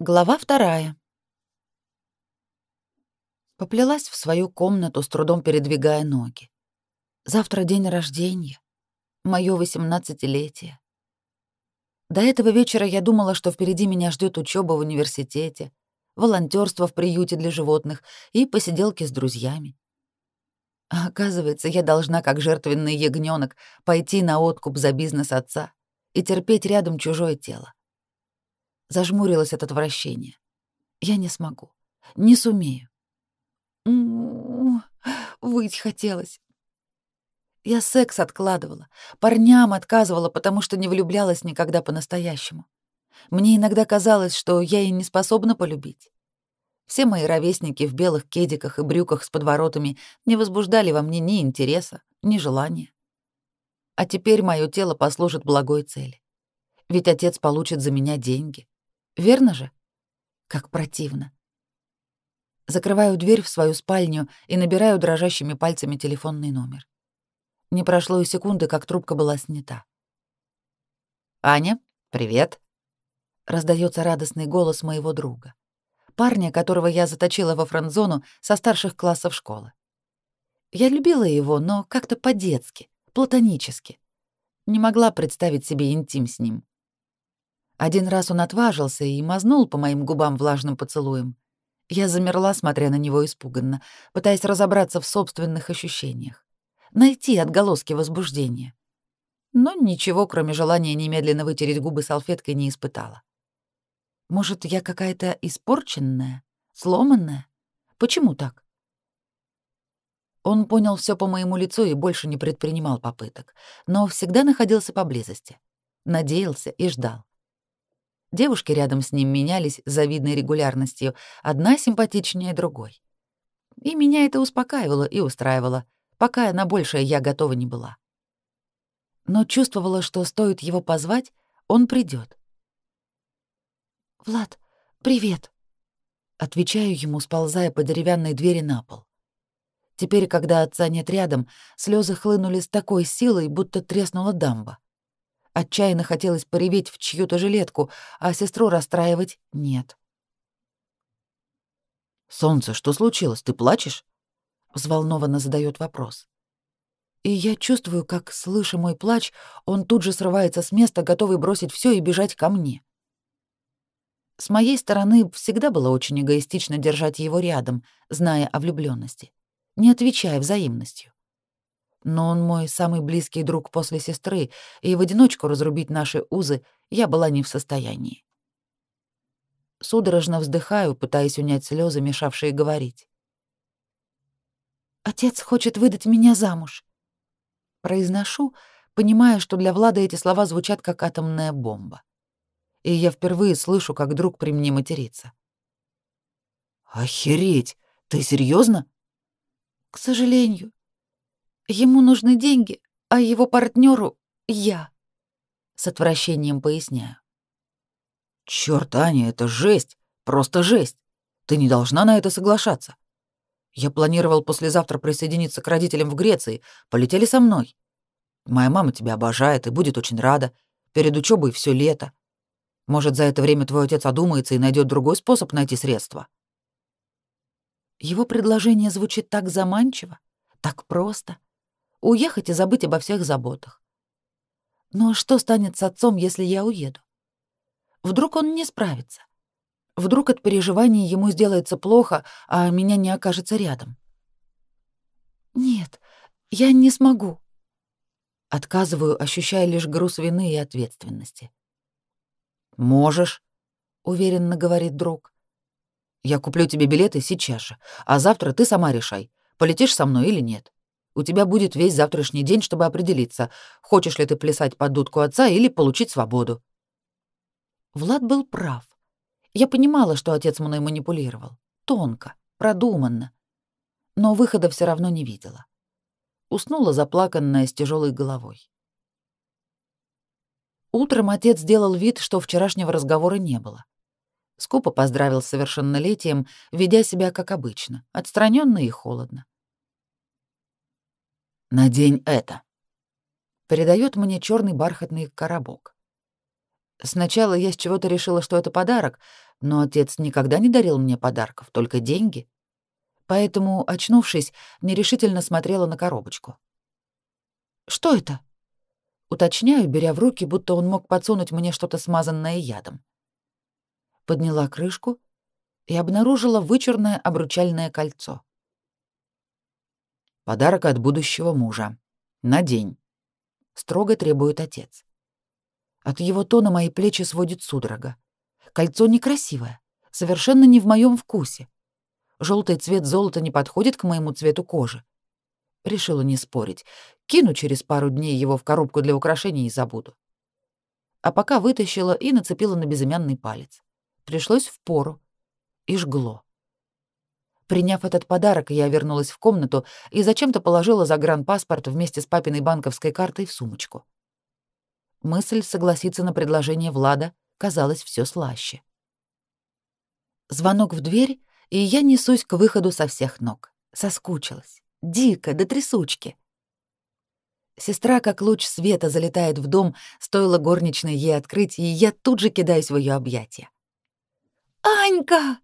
Глава вторая. Поплелась в свою комнату, с трудом передвигая ноги. Завтра день рождения, моё восемнадцатилетие. До этого вечера я думала, что впереди меня ждёт учёба в университете, волонтёрство в приюте для животных и посиделки с друзьями. А оказывается, я должна, как жертвенный ягнёнок, пойти на откуп за бизнес отца и терпеть рядом чужое тело. Зажмурилась от отвращения. «Я не смогу. Не сумею». М-м-м, выть хотелось. Я секс откладывала, парням отказывала, потому что не влюблялась никогда по-настоящему. Мне иногда казалось, что я и не способна полюбить. Все мои ровесники в белых кедиках и брюках с подворотами не возбуждали во мне ни интереса, ни желания. А теперь мое тело послужит благой цели. Ведь отец получит за меня деньги. Верно же? Как противно. Закрываю дверь в свою спальню и набираю дрожащими пальцами телефонный номер. Не прошло и секунды, как трубка была снята. «Аня, привет!» — раздается радостный голос моего друга, парня, которого я заточила во франзону со старших классов школы. Я любила его, но как-то по-детски, платонически. Не могла представить себе интим с ним. Один раз он отважился и мазнул по моим губам влажным поцелуем. Я замерла, смотря на него испуганно, пытаясь разобраться в собственных ощущениях, найти отголоски возбуждения. Но ничего, кроме желания немедленно вытереть губы салфеткой, не испытала. Может, я какая-то испорченная, сломанная? Почему так? Он понял все по моему лицу и больше не предпринимал попыток, но всегда находился поблизости, надеялся и ждал. Девушки рядом с ним менялись завидной регулярностью, одна симпатичнее другой. И меня это успокаивало и устраивало, пока на большее я готова не была. Но чувствовала, что стоит его позвать, он придет. «Влад, привет!» Отвечаю ему, сползая по деревянной двери на пол. Теперь, когда отца нет рядом, слезы хлынули с такой силой, будто треснула дамба. Отчаянно хотелось пореветь в чью-то жилетку, а сестру расстраивать нет. «Солнце, что случилось? Ты плачешь?» — взволнованно задает вопрос. И я чувствую, как, слыша мой плач, он тут же срывается с места, готовый бросить все и бежать ко мне. С моей стороны всегда было очень эгоистично держать его рядом, зная о влюбленности, не отвечая взаимностью. Но он мой самый близкий друг после сестры, и в одиночку разрубить наши узы я была не в состоянии. Судорожно вздыхаю, пытаясь унять слезы, мешавшие говорить. «Отец хочет выдать меня замуж», — произношу, понимая, что для Влада эти слова звучат как атомная бомба. И я впервые слышу, как друг при мне матерится. «Охереть! Ты серьезно? «К сожалению», Ему нужны деньги, а его партнеру — я. С отвращением поясняю. Черт, Аня, это жесть, просто жесть. Ты не должна на это соглашаться. Я планировал послезавтра присоединиться к родителям в Греции. Полетели со мной. Моя мама тебя обожает и будет очень рада. Перед учебой все лето. Может, за это время твой отец одумается и найдет другой способ найти средства. Его предложение звучит так заманчиво, так просто — уехать и забыть обо всех заботах. Но что станет с отцом, если я уеду? Вдруг он не справится? Вдруг от переживаний ему сделается плохо, а меня не окажется рядом? Нет, я не смогу. Отказываю, ощущая лишь груз вины и ответственности. Можешь, уверенно говорит друг. Я куплю тебе билеты сейчас же, а завтра ты сама решай, полетишь со мной или нет. У тебя будет весь завтрашний день, чтобы определиться, хочешь ли ты плясать под дудку отца или получить свободу». Влад был прав. Я понимала, что отец мной манипулировал. Тонко, продуманно. Но выхода все равно не видела. Уснула заплаканная с тяжелой головой. Утром отец сделал вид, что вчерашнего разговора не было. Скупо поздравил с совершеннолетием, ведя себя как обычно, отстраненно и холодно. Надень это. Передает мне черный бархатный коробок. Сначала я с чего-то решила, что это подарок, но отец никогда не дарил мне подарков, только деньги. Поэтому, очнувшись, нерешительно смотрела на коробочку. Что это? Уточняю, беря в руки, будто он мог подсунуть мне что-то смазанное ядом. Подняла крышку и обнаружила вычурное обручальное кольцо. Подарок от будущего мужа. На день. Строго требует отец. От его тона мои плечи сводит судорога. Кольцо некрасивое, совершенно не в моем вкусе. Желтый цвет золота не подходит к моему цвету кожи. Решила не спорить. Кину через пару дней его в коробку для украшений и забуду. А пока вытащила и нацепила на безымянный палец. Пришлось впору. И жгло. Приняв этот подарок, я вернулась в комнату и зачем-то положила загранпаспорт вместе с папиной банковской картой в сумочку. Мысль согласиться на предложение Влада казалась все слаще. Звонок в дверь, и я несусь к выходу со всех ног. Соскучилась. Дико, до трясучки. Сестра, как луч света, залетает в дом, стоило горничной ей открыть, и я тут же кидаюсь в ее объятия. «Анька!»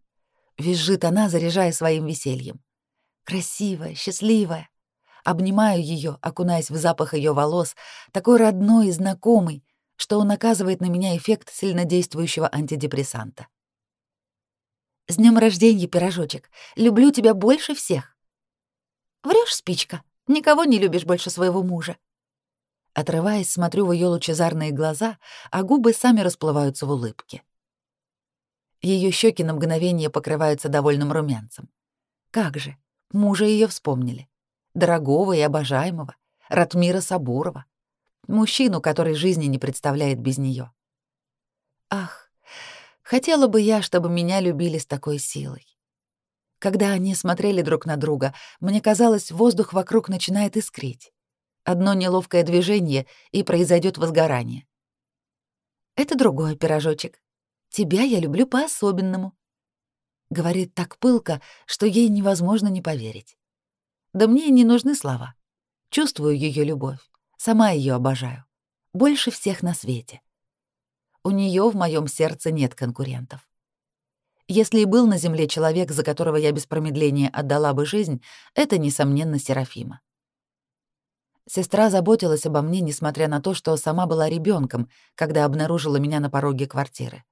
Визжит она, заряжая своим весельем. Красивая, счастливая. Обнимаю ее, окунаясь в запах ее волос, такой родной и знакомый, что он оказывает на меня эффект сильнодействующего антидепрессанта. «С днем рождения, пирожочек! Люблю тебя больше всех!» Врешь, спичка! Никого не любишь больше своего мужа!» Отрываясь, смотрю в ее лучезарные глаза, а губы сами расплываются в улыбке. Ее щеки на мгновение покрываются довольным румянцем. Как же, мужа ее вспомнили. Дорогого и обожаемого, Ратмира Сабурова. Мужчину, который жизни не представляет без нее. Ах, хотела бы я, чтобы меня любили с такой силой. Когда они смотрели друг на друга, мне казалось, воздух вокруг начинает искрить. Одно неловкое движение, и произойдет возгорание. Это другой пирожочек. Тебя я люблю по-особенному», — говорит так пылко, что ей невозможно не поверить. Да мне и не нужны слова. Чувствую ее любовь, сама ее обожаю. Больше всех на свете. У нее в моем сердце нет конкурентов. Если и был на земле человек, за которого я без промедления отдала бы жизнь, это, несомненно, Серафима. Сестра заботилась обо мне, несмотря на то, что сама была ребенком, когда обнаружила меня на пороге квартиры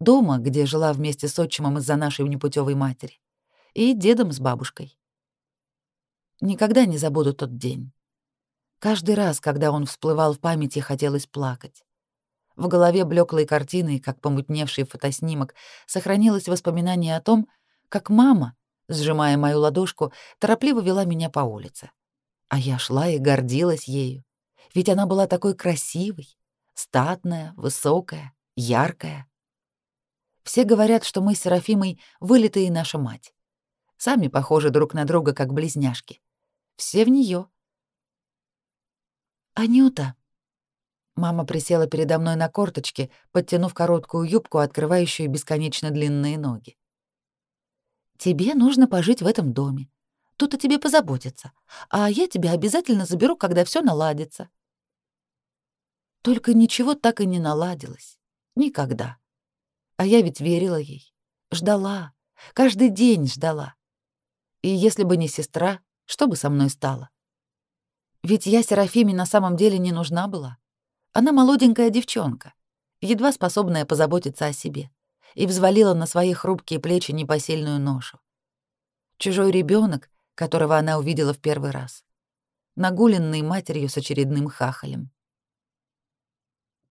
дома, где жила вместе с отчимом из-за нашей непутевой матери, и дедом с бабушкой. Никогда не забуду тот день. Каждый раз, когда он всплывал в памяти, хотелось плакать. В голове блеклой картины, как помутневший фотоснимок, сохранилось воспоминание о том, как мама, сжимая мою ладошку, торопливо вела меня по улице. А я шла и гордилась ею, ведь она была такой красивой, статная, высокая, яркая. Все говорят, что мы с Серафимой вылитые наша мать. Сами похожи друг на друга, как близняшки. Все в нее. «Анюта!» Мама присела передо мной на корточке, подтянув короткую юбку, открывающую бесконечно длинные ноги. «Тебе нужно пожить в этом доме. Тут о тебе позаботятся. А я тебя обязательно заберу, когда все наладится». Только ничего так и не наладилось. Никогда. А я ведь верила ей, ждала, каждый день ждала. И если бы не сестра, что бы со мной стало? Ведь я Серафиме на самом деле не нужна была. Она молоденькая девчонка, едва способная позаботиться о себе, и взвалила на свои хрупкие плечи непосильную ношу. Чужой ребенок, которого она увидела в первый раз. Нагуленный матерью с очередным хахалем.